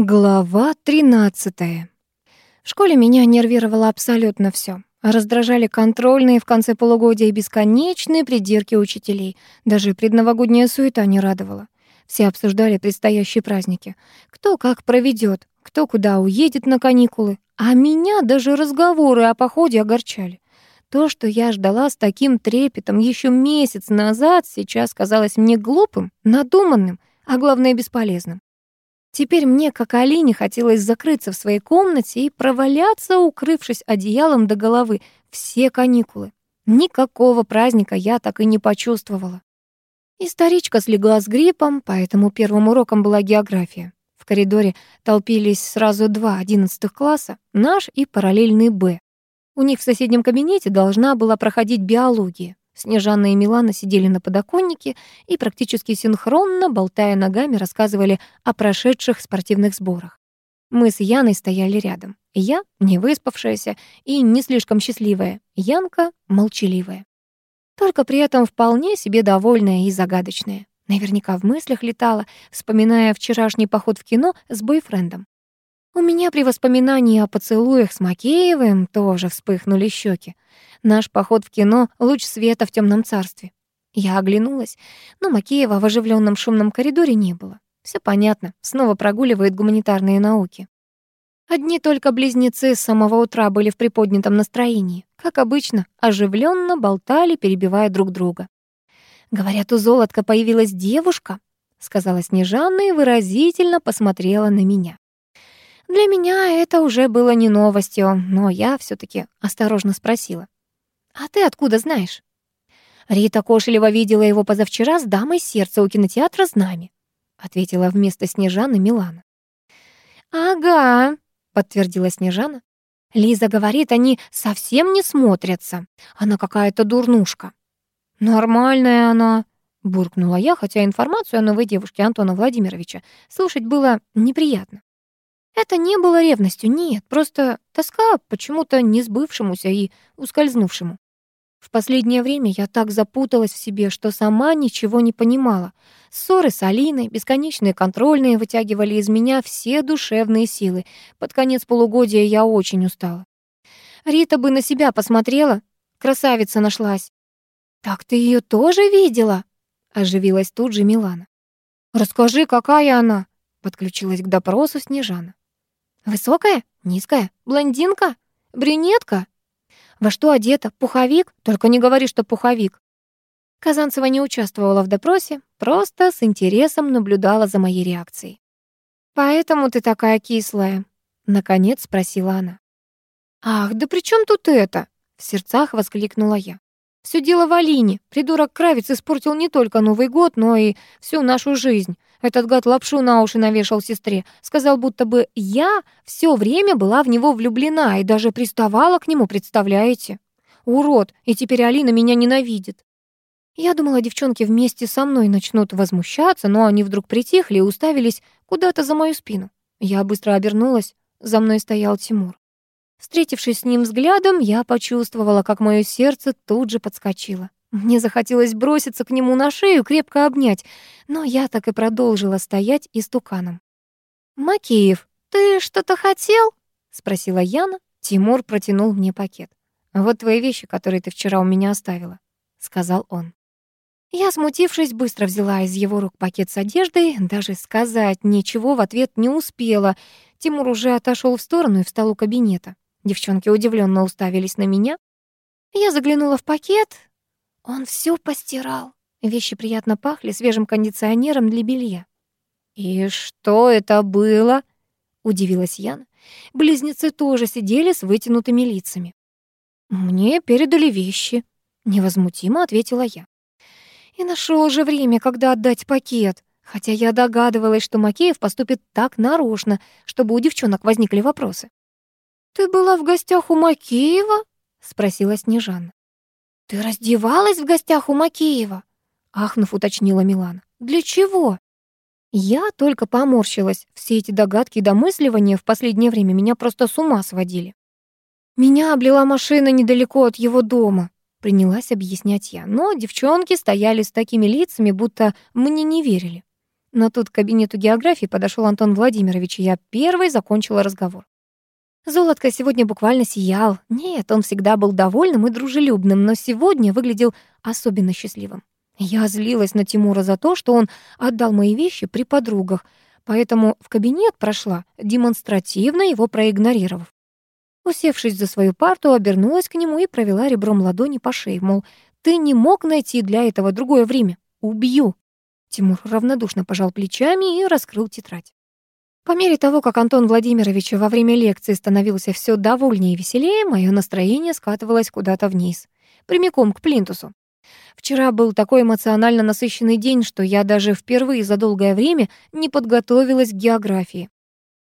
Глава 13. В школе меня нервировало абсолютно все. Раздражали контрольные в конце полугодия и бесконечные придирки учителей. Даже предновогодняя суета не радовала. Все обсуждали предстоящие праздники. Кто как проведет, кто куда уедет на каникулы. А меня даже разговоры о походе огорчали. То, что я ждала с таким трепетом еще месяц назад, сейчас казалось мне глупым, надуманным, а главное бесполезным. Теперь мне, как Алине, хотелось закрыться в своей комнате и проваляться, укрывшись одеялом до головы, все каникулы. Никакого праздника я так и не почувствовала. И старичка слегла с гриппом, поэтому первым уроком была география. В коридоре толпились сразу два одиннадцатых класса, наш и параллельный «Б». У них в соседнем кабинете должна была проходить биология. Снежана и Милана сидели на подоконнике и практически синхронно, болтая ногами, рассказывали о прошедших спортивных сборах. Мы с Яной стояли рядом. Я — не выспавшаяся и не слишком счастливая, Янка — молчаливая. Только при этом вполне себе довольная и загадочная. Наверняка в мыслях летала, вспоминая вчерашний поход в кино с бойфрендом. У меня при воспоминании о поцелуях с Макеевым тоже вспыхнули щеки. Наш поход в кино — луч света в темном царстве. Я оглянулась, но Макеева в оживленном шумном коридоре не было. Все понятно, снова прогуливает гуманитарные науки. Одни только близнецы с самого утра были в приподнятом настроении. Как обычно, оживленно болтали, перебивая друг друга. «Говорят, у Золотка появилась девушка», — сказала Снежанна и выразительно посмотрела на меня. Для меня это уже было не новостью, но я все таки осторожно спросила. «А ты откуда знаешь?» «Рита Кошелева видела его позавчера с дамой сердца у кинотеатра «Знамя», ответила вместо Снежаны Милана. «Ага», — подтвердила Снежана. «Лиза говорит, они совсем не смотрятся. Она какая-то дурнушка». «Нормальная она», — буркнула я, хотя информацию о новой девушке Антона Владимировича слушать было неприятно. Это не было ревностью, нет, просто тоска почему-то не сбывшемуся и ускользнувшему. В последнее время я так запуталась в себе, что сама ничего не понимала. Ссоры с Алиной, бесконечные контрольные вытягивали из меня все душевные силы. Под конец полугодия я очень устала. Рита бы на себя посмотрела. Красавица нашлась. «Так ты ее тоже видела?» — оживилась тут же Милана. «Расскажи, какая она?» — подключилась к допросу Снежана. Высокая? Низкая? Блондинка? Брюнетка? Во что одета? Пуховик? Только не говори, что пуховик. Казанцева не участвовала в допросе, просто с интересом наблюдала за моей реакцией. «Поэтому ты такая кислая?» — наконец спросила она. «Ах, да при чем тут это?» — в сердцах воскликнула я. Все дело в Алине. Придурок Кравец испортил не только Новый год, но и всю нашу жизнь. Этот гад лапшу на уши навешал сестре. Сказал, будто бы я все время была в него влюблена и даже приставала к нему, представляете? Урод, и теперь Алина меня ненавидит. Я думала, девчонки вместе со мной начнут возмущаться, но они вдруг притихли и уставились куда-то за мою спину. Я быстро обернулась, за мной стоял Тимур. Встретившись с ним взглядом, я почувствовала, как мое сердце тут же подскочило. Мне захотелось броситься к нему на шею, крепко обнять, но я так и продолжила стоять истуканом. «Макеев, ты что-то хотел?» — спросила Яна. Тимур протянул мне пакет. «Вот твои вещи, которые ты вчера у меня оставила», — сказал он. Я, смутившись, быстро взяла из его рук пакет с одеждой, даже сказать ничего в ответ не успела. Тимур уже отошел в сторону и встал у кабинета. Девчонки удивленно уставились на меня. Я заглянула в пакет, он все постирал. Вещи приятно пахли свежим кондиционером для белья. «И что это было?» — удивилась Яна. Близнецы тоже сидели с вытянутыми лицами. «Мне передали вещи», — невозмутимо ответила я. И нашел же время, когда отдать пакет, хотя я догадывалась, что Макеев поступит так нарочно, чтобы у девчонок возникли вопросы. «Ты была в гостях у Макеева?» — спросила Снежана. «Ты раздевалась в гостях у Макеева?» Ахнув, уточнила Милана. «Для чего?» Я только поморщилась. Все эти догадки и домысливания в последнее время меня просто с ума сводили. Меня облила машина недалеко от его дома, принялась объяснять я. Но девчонки стояли с такими лицами, будто мне не верили. Но тут к кабинету географии подошел Антон Владимирович, и я первой закончила разговор. Золотко сегодня буквально сиял. Нет, он всегда был довольным и дружелюбным, но сегодня выглядел особенно счастливым. Я злилась на Тимура за то, что он отдал мои вещи при подругах, поэтому в кабинет прошла, демонстративно его проигнорировав. Усевшись за свою парту, обернулась к нему и провела ребром ладони по шее, мол, ты не мог найти для этого другое время. Убью. Тимур равнодушно пожал плечами и раскрыл тетрадь. По мере того, как Антон Владимирович во время лекции становился все довольнее и веселее, мое настроение скатывалось куда-то вниз, прямиком к плинтусу. Вчера был такой эмоционально насыщенный день, что я даже впервые за долгое время не подготовилась к географии.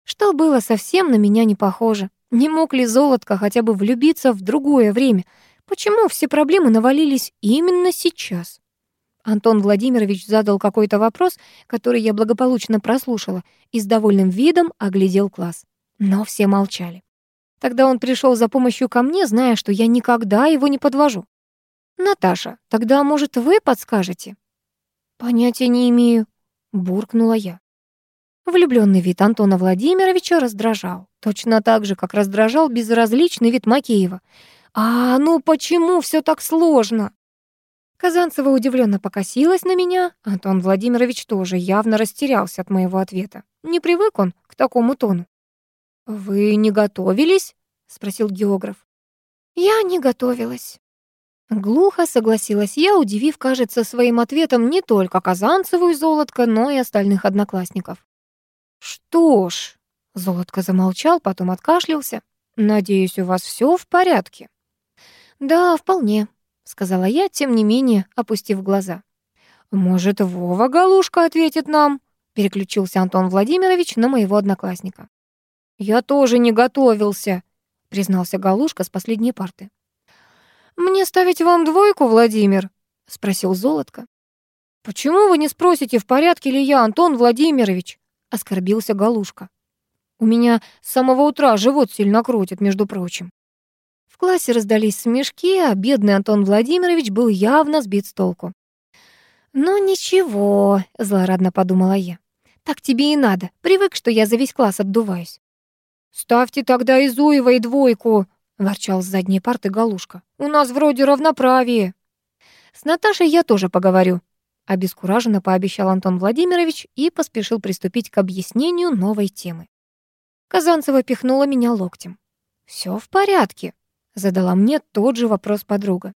Что было совсем на меня не похоже. Не мог ли Золотко хотя бы влюбиться в другое время? Почему все проблемы навалились именно сейчас? Антон Владимирович задал какой-то вопрос, который я благополучно прослушала, и с довольным видом оглядел класс. Но все молчали. Тогда он пришел за помощью ко мне, зная, что я никогда его не подвожу. «Наташа, тогда, может, вы подскажете?» «Понятия не имею», — буркнула я. Влюбленный вид Антона Владимировича раздражал. Точно так же, как раздражал безразличный вид Макеева. «А ну почему все так сложно?» Казанцева удивленно покосилась на меня. Антон Владимирович тоже явно растерялся от моего ответа. Не привык он к такому тону. «Вы не готовились?» — спросил географ. «Я не готовилась». Глухо согласилась я, удивив, кажется, своим ответом не только Казанцеву и Золотко, но и остальных одноклассников. «Что ж...» — Золотко замолчал, потом откашлялся. «Надеюсь, у вас все в порядке?» «Да, вполне», сказала я, тем не менее, опустив глаза. «Может, Вова Галушка ответит нам?» переключился Антон Владимирович на моего одноклассника. «Я тоже не готовился», — признался Галушка с последней парты. «Мне ставить вам двойку, Владимир?» — спросил Золотко. «Почему вы не спросите, в порядке ли я, Антон Владимирович?» — оскорбился Галушка. «У меня с самого утра живот сильно крутит, между прочим». В классе раздались смешки, а бедный Антон Владимирович был явно сбит с толку. «Ну ничего», — злорадно подумала я. «Так тебе и надо. Привык, что я за весь класс отдуваюсь». «Ставьте тогда и Зуевой двойку», — ворчал с задней парты Галушка. «У нас вроде равноправие». «С Наташей я тоже поговорю», — обескураженно пообещал Антон Владимирович и поспешил приступить к объяснению новой темы. Казанцева пихнула меня локтем. «Всё в порядке», Задала мне тот же вопрос подруга.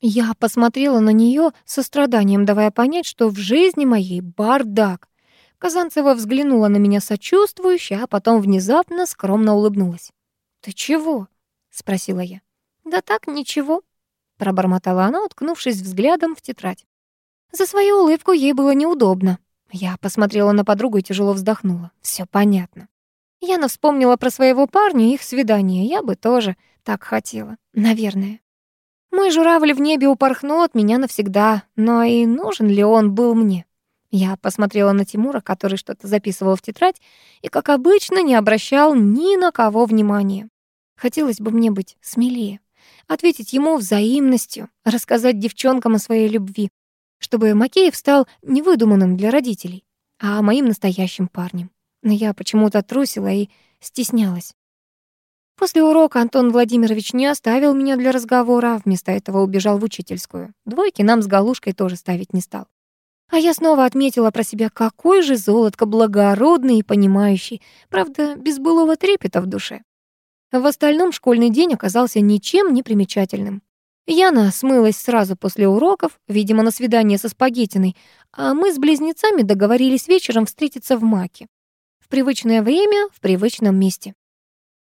Я посмотрела на нее со страданием, давая понять, что в жизни моей бардак. Казанцева взглянула на меня сочувствующе, а потом внезапно скромно улыбнулась. «Ты чего?» — спросила я. «Да так, ничего», — пробормотала она, уткнувшись взглядом в тетрадь. За свою улыбку ей было неудобно. Я посмотрела на подругу и тяжело вздохнула. Все понятно. Яна вспомнила про своего парня и их свидание. Я бы тоже так хотела. Наверное. Мой журавль в небе упорхнул от меня навсегда, но и нужен ли он был мне? Я посмотрела на Тимура, который что-то записывал в тетрадь, и, как обычно, не обращал ни на кого внимания. Хотелось бы мне быть смелее, ответить ему взаимностью, рассказать девчонкам о своей любви, чтобы Макеев стал невыдуманным для родителей, а моим настоящим парнем. Но я почему-то трусила и стеснялась. После урока Антон Владимирович не оставил меня для разговора, а вместо этого убежал в учительскую. Двойки нам с Галушкой тоже ставить не стал. А я снова отметила про себя, какой же золотко благородный и понимающий, правда, без былого трепета в душе. В остальном школьный день оказался ничем не примечательным. Яна смылась сразу после уроков, видимо, на свидание со Спагеттиной, а мы с близнецами договорились вечером встретиться в Маке. В привычное время, в привычном месте.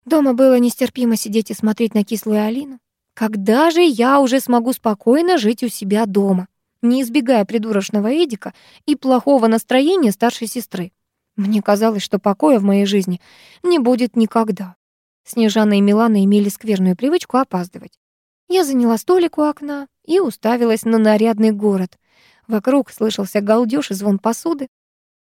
Дома было нестерпимо сидеть и смотреть на кислую Алину. Когда же я уже смогу спокойно жить у себя дома, не избегая придурочного Эдика и плохого настроения старшей сестры? Мне казалось, что покоя в моей жизни не будет никогда. Снежана и Милана имели скверную привычку опаздывать. Я заняла столик у окна и уставилась на нарядный город. Вокруг слышался галдёж и звон посуды.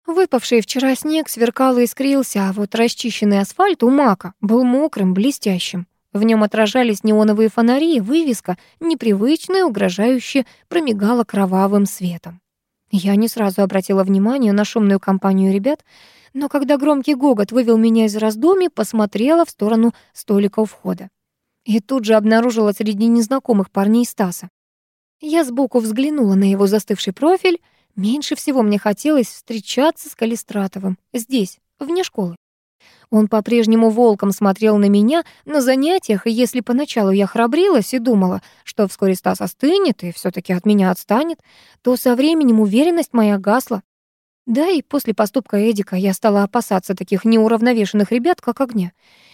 Выпавший вчера снег сверкал и искрился, а вот расчищенный асфальт у Мака был мокрым, блестящим. В нем отражались неоновые фонари, и вывеска, непривычная, угрожающе, промигала кровавым светом. Я не сразу обратила внимание на шумную компанию ребят, но когда громкий гогот вывел меня из раздумий, посмотрела в сторону столика у входа. И тут же обнаружила среди незнакомых парней Стаса. Я сбоку взглянула на его застывший профиль. Меньше всего мне хотелось встречаться с Калистратовым здесь, вне школы. Он по-прежнему волком смотрел на меня на занятиях, и если поначалу я храбрилась и думала, что вскоре Стас остынет и все таки от меня отстанет, то со временем уверенность моя гасла. Да и после поступка Эдика я стала опасаться таких неуравновешенных ребят, как огня.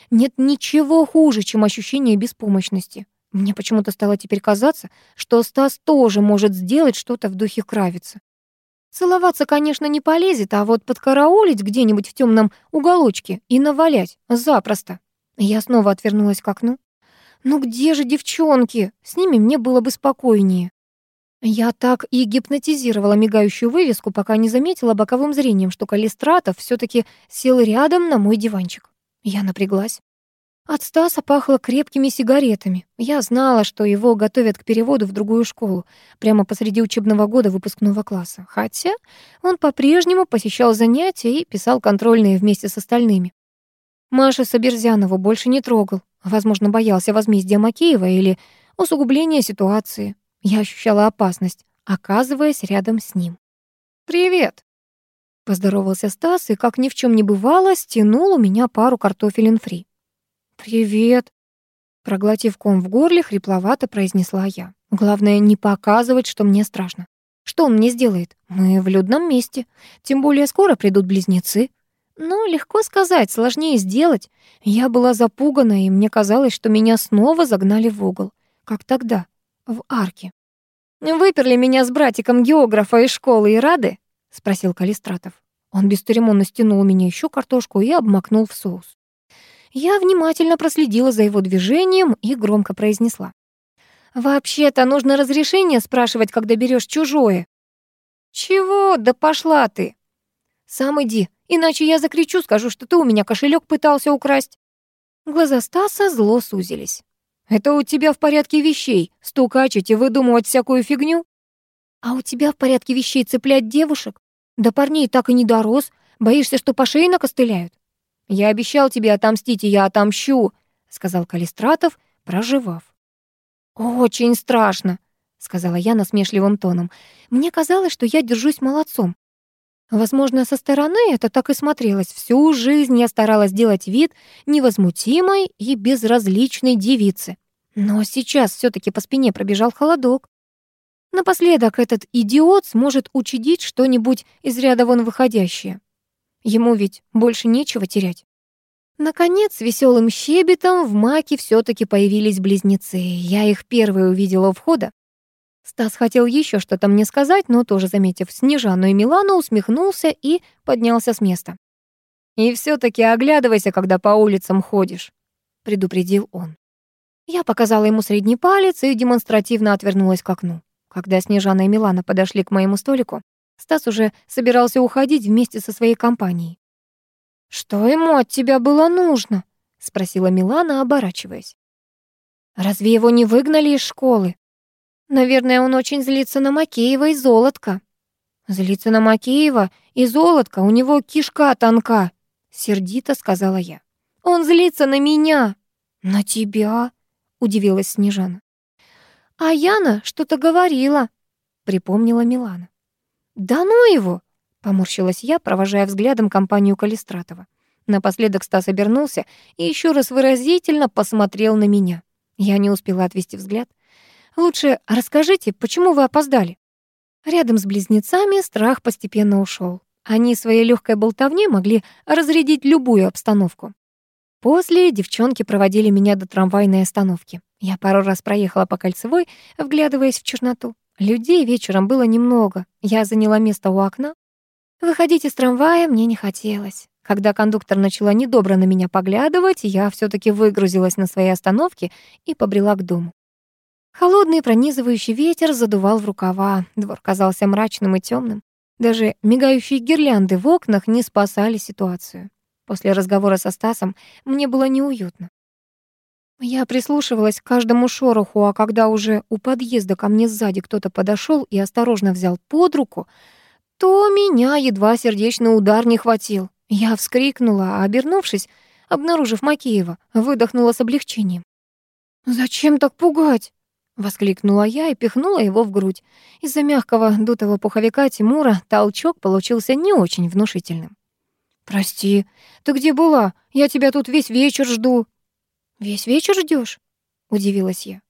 Нет ничего хуже, чем ощущение беспомощности. Мне почему-то стало теперь казаться, что Стас тоже может сделать что-то в духе Кравица. Целоваться, конечно, не полезет, а вот подкараулить где-нибудь в темном уголочке и навалять запросто. Я снова отвернулась к окну. Ну где же девчонки? С ними мне было бы спокойнее. Я так и гипнотизировала мигающую вывеску, пока не заметила боковым зрением, что Калистратов все таки сел рядом на мой диванчик. Я напряглась. От Стаса пахло крепкими сигаретами. Я знала, что его готовят к переводу в другую школу, прямо посреди учебного года выпускного класса. Хотя он по-прежнему посещал занятия и писал контрольные вместе с остальными. Маша Соберзянову больше не трогал. Возможно, боялся возмездия Макеева или усугубления ситуации. Я ощущала опасность, оказываясь рядом с ним. «Привет!» Поздоровался Стас и, как ни в чем не бывало, стянул у меня пару картофелин фри. «Привет!» Проглотив ком в горле, хрипловато произнесла я. «Главное, не показывать, что мне страшно. Что он мне сделает? Мы в людном месте. Тем более скоро придут близнецы. Ну, легко сказать, сложнее сделать. Я была запугана, и мне казалось, что меня снова загнали в угол. Как тогда, в арке. «Выперли меня с братиком географа из школы и рады?» — спросил Калистратов. Он бесцеремонно стянул у меня еще картошку и обмакнул в соус. Я внимательно проследила за его движением и громко произнесла. «Вообще-то нужно разрешение спрашивать, когда берешь чужое». «Чего? Да пошла ты!» «Сам иди, иначе я закричу, скажу, что ты у меня кошелек пытался украсть». Глаза Стаса зло сузились. «Это у тебя в порядке вещей, стукачить и выдумывать всякую фигню?» «А у тебя в порядке вещей цеплять девушек? Да парней так и не дорос, боишься, что по шее накостыляют?» «Я обещал тебе отомстить, и я отомщу», — сказал Калистратов, проживав. «Очень страшно», — сказала я насмешливым тоном. «Мне казалось, что я держусь молодцом. Возможно, со стороны это так и смотрелось. Всю жизнь я старалась делать вид невозмутимой и безразличной девицы. Но сейчас все таки по спине пробежал холодок. Напоследок этот идиот сможет учудить что-нибудь из ряда вон выходящее. Ему ведь больше нечего терять. Наконец, веселым щебетом в маке все таки появились близнецы. Я их первые увидела у входа. Стас хотел еще что-то мне сказать, но тоже, заметив Снежану и Милану, усмехнулся и поднялся с места. «И все таки оглядывайся, когда по улицам ходишь», — предупредил он. Я показала ему средний палец и демонстративно отвернулась к окну. Когда Снежана и Милана подошли к моему столику, Стас уже собирался уходить вместе со своей компанией. «Что ему от тебя было нужно?» — спросила Милана, оборачиваясь. «Разве его не выгнали из школы?» «Наверное, он очень злится на Макеева и Золотка». «Злится на Макеева и Золотка, у него кишка тонка», — сердито сказала я. «Он злится на меня». «На тебя?» — удивилась Снежана. «А Яна что-то говорила», — припомнила Милана. «Да ну его!» — поморщилась я, провожая взглядом компанию Калистратова. Напоследок Стас обернулся и еще раз выразительно посмотрел на меня. Я не успела отвести взгляд. «Лучше расскажите, почему вы опоздали?» Рядом с близнецами страх постепенно ушел. Они своей легкой болтовней могли разрядить любую обстановку. После девчонки проводили меня до трамвайной остановки. Я пару раз проехала по кольцевой, вглядываясь в черноту. Людей вечером было немного. Я заняла место у окна. Выходить из трамвая мне не хотелось. Когда кондуктор начала недобро на меня поглядывать, я все таки выгрузилась на своей остановке и побрела к дому. Холодный пронизывающий ветер задувал в рукава. Двор казался мрачным и темным. Даже мигающие гирлянды в окнах не спасали ситуацию. После разговора со Стасом мне было неуютно. Я прислушивалась к каждому шороху, а когда уже у подъезда ко мне сзади кто-то подошел и осторожно взял под руку, то меня едва сердечный удар не хватил. Я вскрикнула, а, обернувшись, обнаружив Макеева, выдохнула с облегчением. «Зачем так пугать?» — воскликнула я и пихнула его в грудь. Из-за мягкого дутого пуховика Тимура толчок получился не очень внушительным. «Прости, ты где была? Я тебя тут весь вечер жду». «Весь вечер ждешь? удивилась я.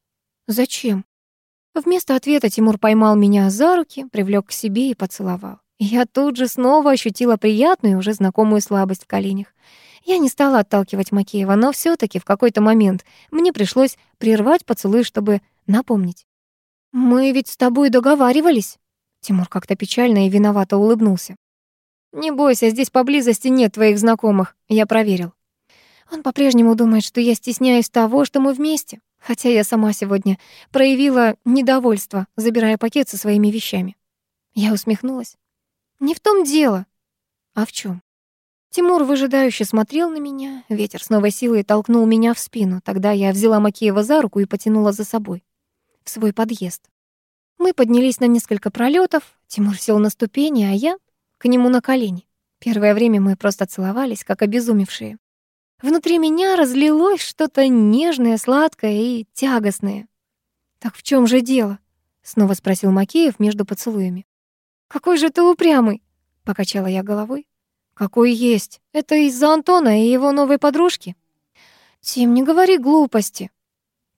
«Зачем?» Вместо ответа Тимур поймал меня за руки, привлек к себе и поцеловал. Я тут же снова ощутила приятную, уже знакомую слабость в коленях. Я не стала отталкивать Макеева, но все таки в какой-то момент мне пришлось прервать поцелуй, чтобы напомнить. «Мы ведь с тобой договаривались?» Тимур как-то печально и виновато улыбнулся. «Не бойся, здесь поблизости нет твоих знакомых, я проверил». Он по-прежнему думает, что я стесняюсь того, что мы вместе, хотя я сама сегодня проявила недовольство, забирая пакет со своими вещами. Я усмехнулась. Не в том дело. А в чем? Тимур выжидающе смотрел на меня. Ветер с новой силой толкнул меня в спину. Тогда я взяла Макеева за руку и потянула за собой. В свой подъезд. Мы поднялись на несколько пролетов. Тимур сел на ступени, а я к нему на колени. Первое время мы просто целовались, как обезумевшие. Внутри меня разлилось что-то нежное, сладкое и тягостное. «Так в чем же дело?» — снова спросил Макеев между поцелуями. «Какой же ты упрямый!» — покачала я головой. «Какой есть! Это из-за Антона и его новой подружки?» «Тим, не говори глупости!»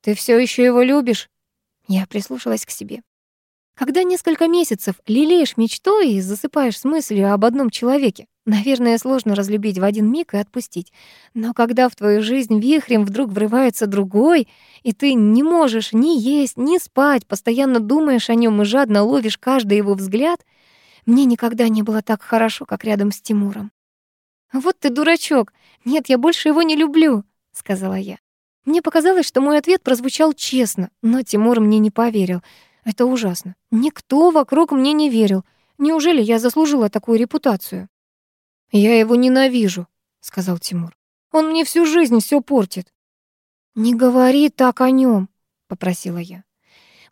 «Ты все еще его любишь?» Я прислушалась к себе. Когда несколько месяцев лелеешь мечту и засыпаешь с мыслью об одном человеке, наверное, сложно разлюбить в один миг и отпустить. Но когда в твою жизнь вихрем вдруг врывается другой, и ты не можешь ни есть, ни спать, постоянно думаешь о нем и жадно ловишь каждый его взгляд — мне никогда не было так хорошо, как рядом с Тимуром. «Вот ты дурачок! Нет, я больше его не люблю», — сказала я. Мне показалось, что мой ответ прозвучал честно, но Тимур мне не поверил. Это ужасно. Никто вокруг мне не верил. Неужели я заслужила такую репутацию? «Я его ненавижу», — сказал Тимур. «Он мне всю жизнь все портит». «Не говори так о нем, попросила я.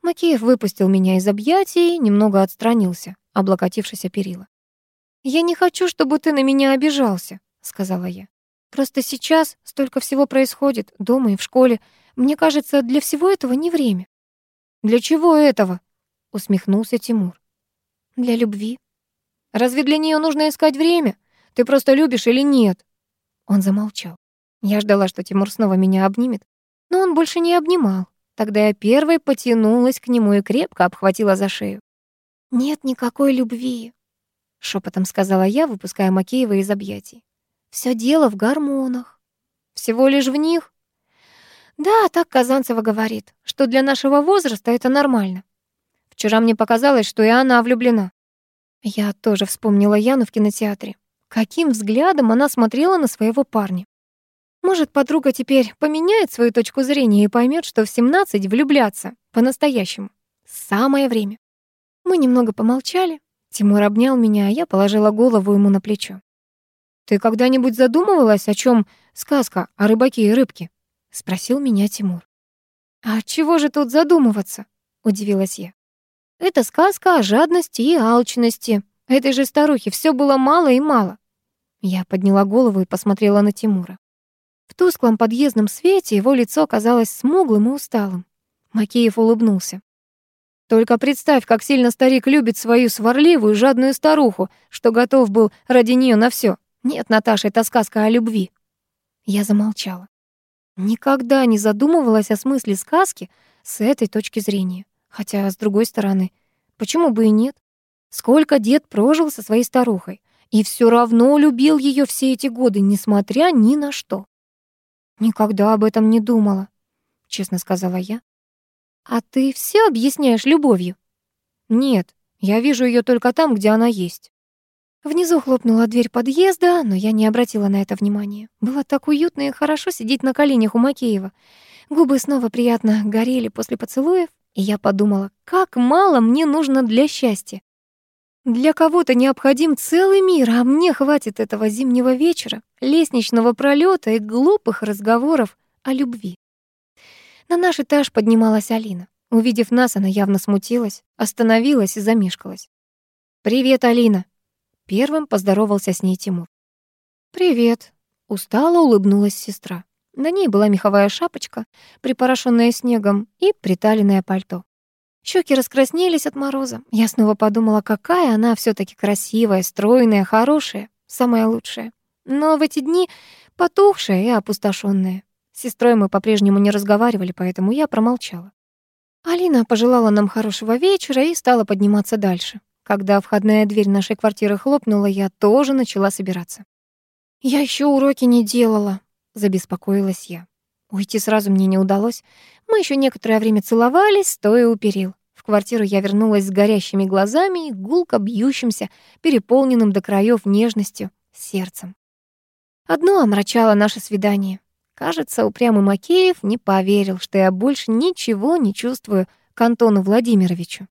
Макеев выпустил меня из объятий, немного отстранился облокотившись о перила. «Я не хочу, чтобы ты на меня обижался», — сказала я. «Просто сейчас столько всего происходит, дома и в школе. Мне кажется, для всего этого не время». «Для чего этого?» — усмехнулся Тимур. «Для любви». «Разве для нее нужно искать время? Ты просто любишь или нет?» Он замолчал. Я ждала, что Тимур снова меня обнимет, но он больше не обнимал. Тогда я первой потянулась к нему и крепко обхватила за шею. «Нет никакой любви», — шепотом сказала я, выпуская Макеева из объятий. Все дело в гормонах. Всего лишь в них? Да, так Казанцева говорит, что для нашего возраста это нормально. Вчера мне показалось, что и она влюблена. Я тоже вспомнила Яну в кинотеатре. Каким взглядом она смотрела на своего парня. Может, подруга теперь поменяет свою точку зрения и поймет, что в 17 влюбляться по-настоящему. Самое время. Мы немного помолчали. Тимур обнял меня, а я положила голову ему на плечо. «Ты когда-нибудь задумывалась, о чем сказка о рыбаке и рыбке?» — спросил меня Тимур. «А чего же тут задумываться?» — удивилась я. «Это сказка о жадности и алчности. Этой же старухе все было мало и мало». Я подняла голову и посмотрела на Тимура. В тусклом подъездном свете его лицо казалось смуглым и усталым. Макеев улыбнулся. Только представь, как сильно старик любит свою сварливую, жадную старуху, что готов был ради нее на все. Нет, Наташа, это сказка о любви. Я замолчала. Никогда не задумывалась о смысле сказки с этой точки зрения. Хотя, с другой стороны, почему бы и нет? Сколько дед прожил со своей старухой, и все равно любил ее все эти годы, несмотря ни на что. Никогда об этом не думала, честно сказала я. «А ты все объясняешь любовью?» «Нет, я вижу ее только там, где она есть». Внизу хлопнула дверь подъезда, но я не обратила на это внимания. Было так уютно и хорошо сидеть на коленях у Макеева. Губы снова приятно горели после поцелуев, и я подумала, как мало мне нужно для счастья. Для кого-то необходим целый мир, а мне хватит этого зимнего вечера, лестничного пролета и глупых разговоров о любви. На наш этаж поднималась Алина. Увидев нас, она явно смутилась, остановилась и замешкалась. «Привет, Алина», Первым поздоровался с ней Тимур. «Привет», — устало улыбнулась сестра. На ней была меховая шапочка, припорошенная снегом, и приталенное пальто. Щеки раскраснелись от мороза. Я снова подумала, какая она все таки красивая, стройная, хорошая, самая лучшая. Но в эти дни потухшая и опустошенная. С сестрой мы по-прежнему не разговаривали, поэтому я промолчала. Алина пожелала нам хорошего вечера и стала подниматься дальше. Когда входная дверь нашей квартиры хлопнула, я тоже начала собираться. «Я еще уроки не делала», — забеспокоилась я. Уйти сразу мне не удалось. Мы еще некоторое время целовались, стоя у перил. В квартиру я вернулась с горящими глазами и гулко бьющимся, переполненным до краев нежностью, сердцем. Одно омрачало наше свидание. Кажется, упрямый Макеев не поверил, что я больше ничего не чувствую к Антону Владимировичу.